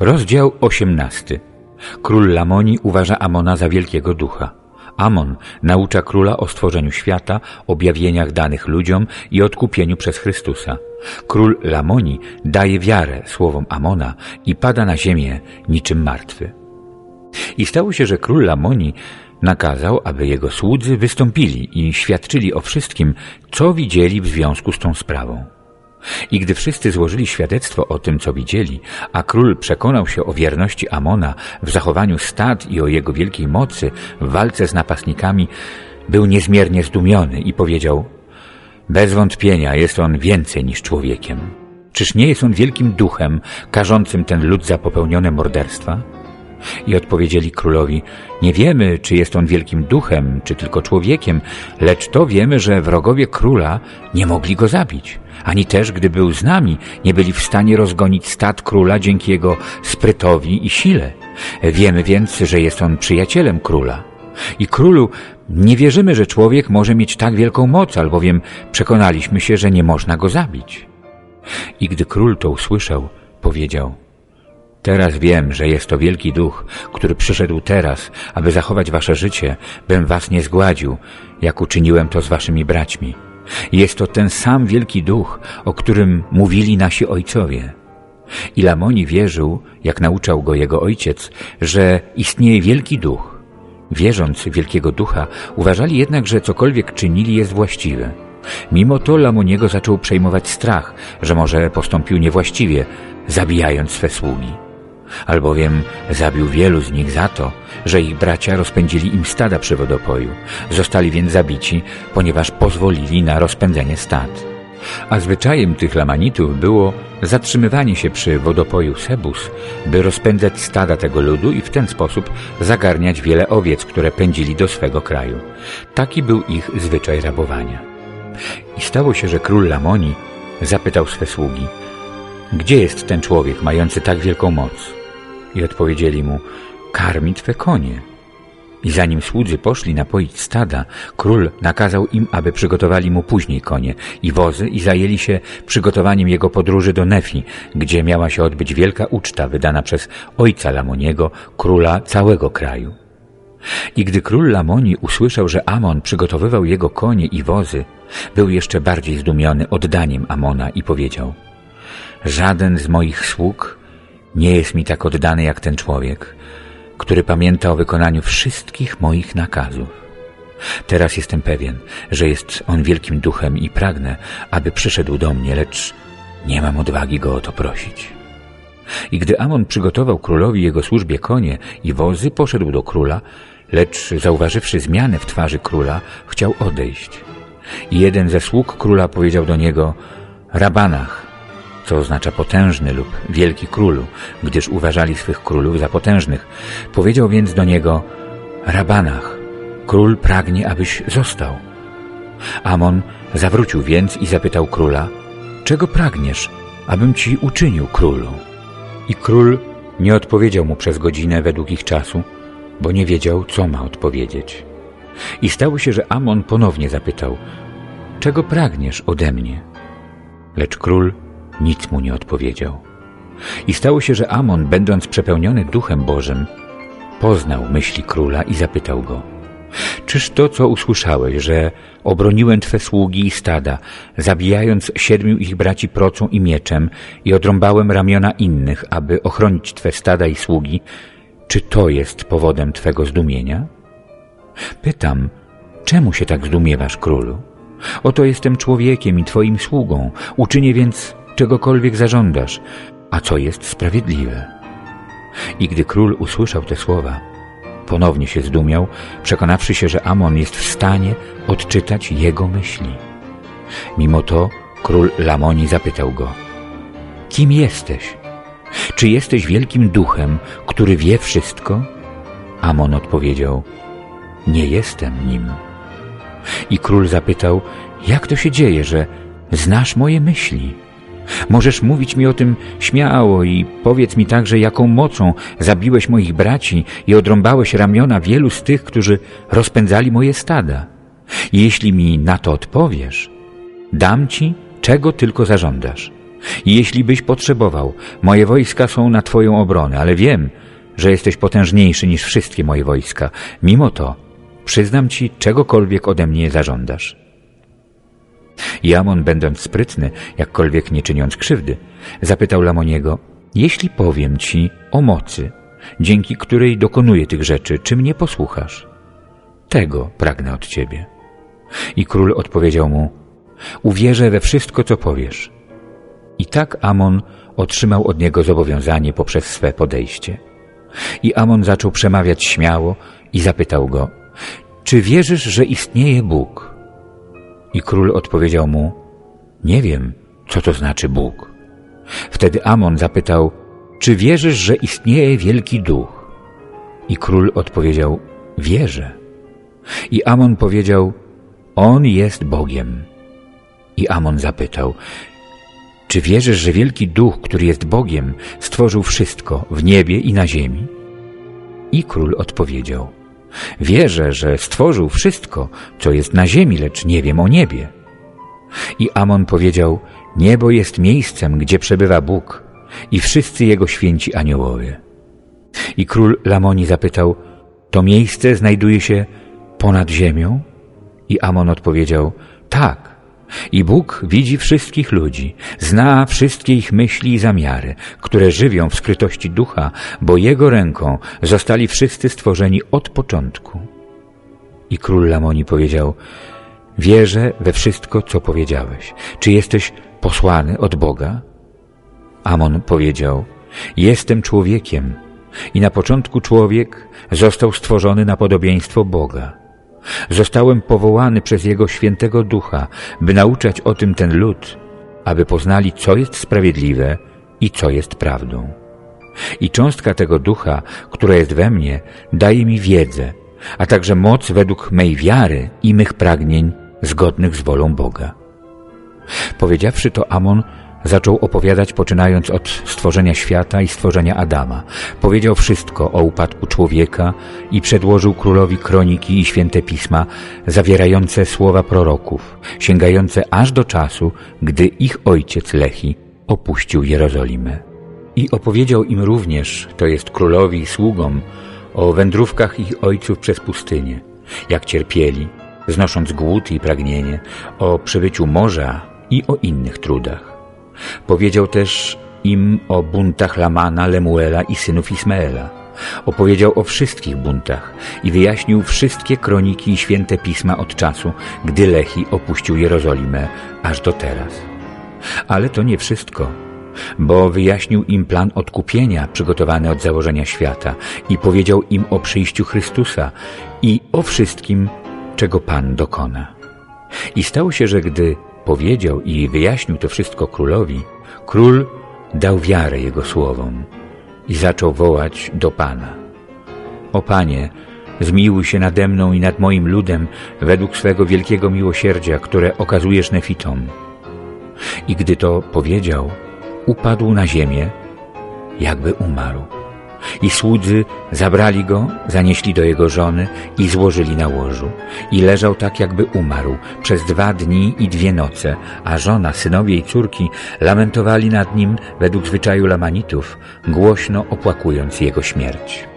Rozdział 18. Król Lamoni uważa Amona za wielkiego ducha. Amon naucza króla o stworzeniu świata, objawieniach danych ludziom i odkupieniu przez Chrystusa. Król Lamoni daje wiarę słowom Amona i pada na ziemię niczym martwy. I stało się, że król Lamoni nakazał, aby jego słudzy wystąpili i świadczyli o wszystkim, co widzieli w związku z tą sprawą. I gdy wszyscy złożyli świadectwo o tym, co widzieli, a król przekonał się o wierności Amona w zachowaniu stad i o jego wielkiej mocy w walce z napastnikami, był niezmiernie zdumiony i powiedział Bez wątpienia jest on więcej niż człowiekiem. Czyż nie jest on wielkim duchem, karzącym ten lud za popełnione morderstwa? I odpowiedzieli królowi, nie wiemy, czy jest on wielkim duchem, czy tylko człowiekiem, lecz to wiemy, że wrogowie króla nie mogli go zabić. Ani też, gdy był z nami, nie byli w stanie rozgonić stad króla dzięki jego sprytowi i sile. Wiemy więc, że jest on przyjacielem króla. I królu nie wierzymy, że człowiek może mieć tak wielką moc, albowiem przekonaliśmy się, że nie można go zabić. I gdy król to usłyszał, powiedział – Teraz wiem, że jest to wielki duch, który przyszedł teraz, aby zachować wasze życie, bym was nie zgładził, jak uczyniłem to z waszymi braćmi. Jest to ten sam wielki duch, o którym mówili nasi ojcowie. I Lamoni wierzył, jak nauczał go jego ojciec, że istnieje wielki duch. Wierząc wielkiego ducha, uważali jednak, że cokolwiek czynili jest właściwe. Mimo to Lamoniego zaczął przejmować strach, że może postąpił niewłaściwie, zabijając swe sługi albowiem zabił wielu z nich za to, że ich bracia rozpędzili im stada przy wodopoju. Zostali więc zabici, ponieważ pozwolili na rozpędzenie stad. A zwyczajem tych lamanitów było zatrzymywanie się przy wodopoju Sebus, by rozpędzać stada tego ludu i w ten sposób zagarniać wiele owiec, które pędzili do swego kraju. Taki był ich zwyczaj rabowania. I stało się, że król Lamoni zapytał swe sługi, gdzie jest ten człowiek mający tak wielką moc? I odpowiedzieli mu, karmi twe konie. I zanim słudzy poszli napoić stada, król nakazał im, aby przygotowali mu później konie i wozy i zajęli się przygotowaniem jego podróży do Nefi, gdzie miała się odbyć wielka uczta wydana przez ojca Lamoniego, króla całego kraju. I gdy król Lamoni usłyszał, że Amon przygotowywał jego konie i wozy, był jeszcze bardziej zdumiony oddaniem Amona i powiedział Żaden z moich sług nie jest mi tak oddany jak ten człowiek, który pamięta o wykonaniu wszystkich moich nakazów. Teraz jestem pewien, że jest on wielkim duchem i pragnę, aby przyszedł do mnie, lecz nie mam odwagi go o to prosić. I gdy Amon przygotował królowi jego służbie konie i wozy, poszedł do króla, lecz zauważywszy zmianę w twarzy króla, chciał odejść. I jeden ze sług króla powiedział do niego, Rabanach, co oznacza potężny lub wielki królu, gdyż uważali swych królów za potężnych. Powiedział więc do niego, Rabanach, król pragnie, abyś został. Amon zawrócił więc i zapytał króla, czego pragniesz, abym ci uczynił królu? I król nie odpowiedział mu przez godzinę według ich czasu, bo nie wiedział, co ma odpowiedzieć. I stało się, że Amon ponownie zapytał, czego pragniesz ode mnie? Lecz król nic mu nie odpowiedział. I stało się, że Amon, będąc przepełniony duchem Bożym, poznał myśli króla i zapytał go Czyż to, co usłyszałeś, że obroniłem Twe sługi i stada, zabijając siedmiu ich braci procą i mieczem i odrąbałem ramiona innych, aby ochronić Twe stada i sługi, czy to jest powodem Twego zdumienia? Pytam, czemu się tak zdumiewasz, królu? Oto jestem człowiekiem i Twoim sługą, uczynię więc czegokolwiek zażądasz, a co jest sprawiedliwe. I gdy król usłyszał te słowa, ponownie się zdumiał, przekonawszy się, że Amon jest w stanie odczytać jego myśli. Mimo to król Lamoni zapytał go, kim jesteś? Czy jesteś wielkim duchem, który wie wszystko? Amon odpowiedział, nie jestem nim. I król zapytał, jak to się dzieje, że znasz moje myśli? Możesz mówić mi o tym śmiało i powiedz mi także, jaką mocą zabiłeś moich braci i odrąbałeś ramiona wielu z tych, którzy rozpędzali moje stada. Jeśli mi na to odpowiesz, dam ci, czego tylko zażądasz. Jeśli byś potrzebował, moje wojska są na twoją obronę, ale wiem, że jesteś potężniejszy niż wszystkie moje wojska. Mimo to przyznam ci, czegokolwiek ode mnie zażądasz. Amon, będąc sprytny, jakkolwiek nie czyniąc krzywdy, zapytał Lamoniego, jeśli powiem ci o mocy, dzięki której dokonuję tych rzeczy, czy mnie posłuchasz? Tego pragnę od ciebie. I król odpowiedział mu, uwierzę we wszystko, co powiesz. I tak Amon otrzymał od niego zobowiązanie poprzez swe podejście. I Amon zaczął przemawiać śmiało i zapytał go, czy wierzysz, że istnieje Bóg? I król odpowiedział mu, nie wiem, co to znaczy Bóg. Wtedy Amon zapytał, czy wierzysz, że istnieje wielki duch? I król odpowiedział, wierzę. I Amon powiedział, on jest Bogiem. I Amon zapytał, czy wierzysz, że wielki duch, który jest Bogiem, stworzył wszystko w niebie i na ziemi? I król odpowiedział, wierzę, że stworzył wszystko, co jest na ziemi, lecz nie wiem o niebie. I Amon powiedział, niebo jest miejscem, gdzie przebywa Bóg i wszyscy Jego święci aniołowie. I król Lamoni zapytał, to miejsce znajduje się ponad ziemią? I Amon odpowiedział, tak. I Bóg widzi wszystkich ludzi, zna wszystkie ich myśli i zamiary, które żywią w skrytości ducha, bo Jego ręką zostali wszyscy stworzeni od początku. I król Lamoni powiedział, wierzę we wszystko, co powiedziałeś. Czy jesteś posłany od Boga? Amon powiedział, jestem człowiekiem i na początku człowiek został stworzony na podobieństwo Boga. Zostałem powołany przez Jego świętego ducha, by nauczać o tym ten lud, aby poznali, co jest sprawiedliwe i co jest prawdą. I cząstka tego ducha, która jest we mnie, daje mi wiedzę, a także moc według mej wiary i mych pragnień zgodnych z wolą Boga. Powiedziawszy to, Amon Zaczął opowiadać poczynając od stworzenia świata i stworzenia Adama. Powiedział wszystko o upadku człowieka i przedłożył królowi kroniki i święte pisma zawierające słowa proroków, sięgające aż do czasu, gdy ich ojciec Lehi opuścił Jerozolimę. I opowiedział im również, to jest królowi i sługom, o wędrówkach ich ojców przez pustynię, jak cierpieli, znosząc głód i pragnienie, o przybyciu morza i o innych trudach. Powiedział też im o buntach Lamana, Lemuela i synów Ismaela. Opowiedział o wszystkich buntach i wyjaśnił wszystkie kroniki i święte pisma od czasu, gdy Lehi opuścił Jerozolimę, aż do teraz. Ale to nie wszystko, bo wyjaśnił im plan odkupienia przygotowany od założenia świata i powiedział im o przyjściu Chrystusa i o wszystkim, czego Pan dokona. I stało się, że gdy powiedział i wyjaśnił to wszystko królowi, król dał wiarę jego słowom i zaczął wołać do Pana. O Panie, zmiłuj się nade mną i nad moim ludem według swego wielkiego miłosierdzia, które okazujesz nefitom. I gdy to powiedział, upadł na ziemię, jakby umarł. I słudzy zabrali go, zanieśli do jego żony i złożyli na łożu. I leżał tak, jakby umarł, przez dwa dni i dwie noce, a żona, synowie i córki lamentowali nad nim według zwyczaju Lamanitów, głośno opłakując jego śmierć.